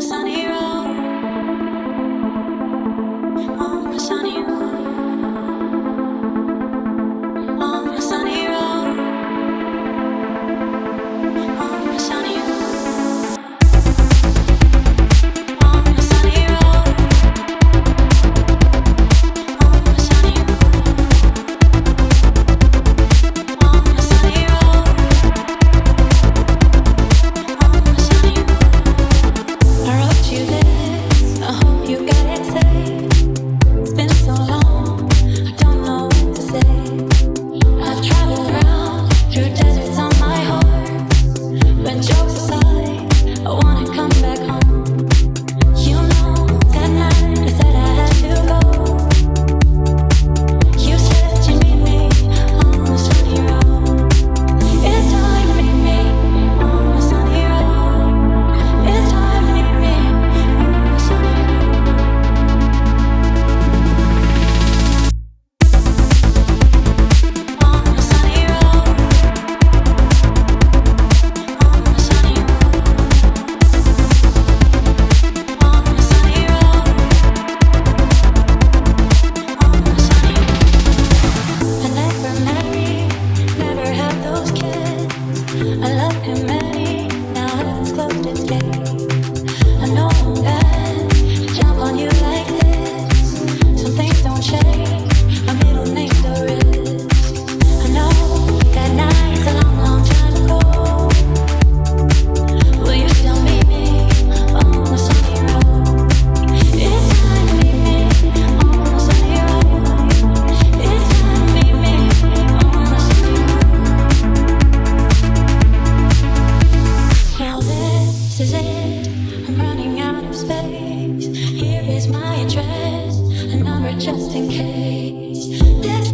sunny road. On the sunny road. Here is my address, a number just in case. This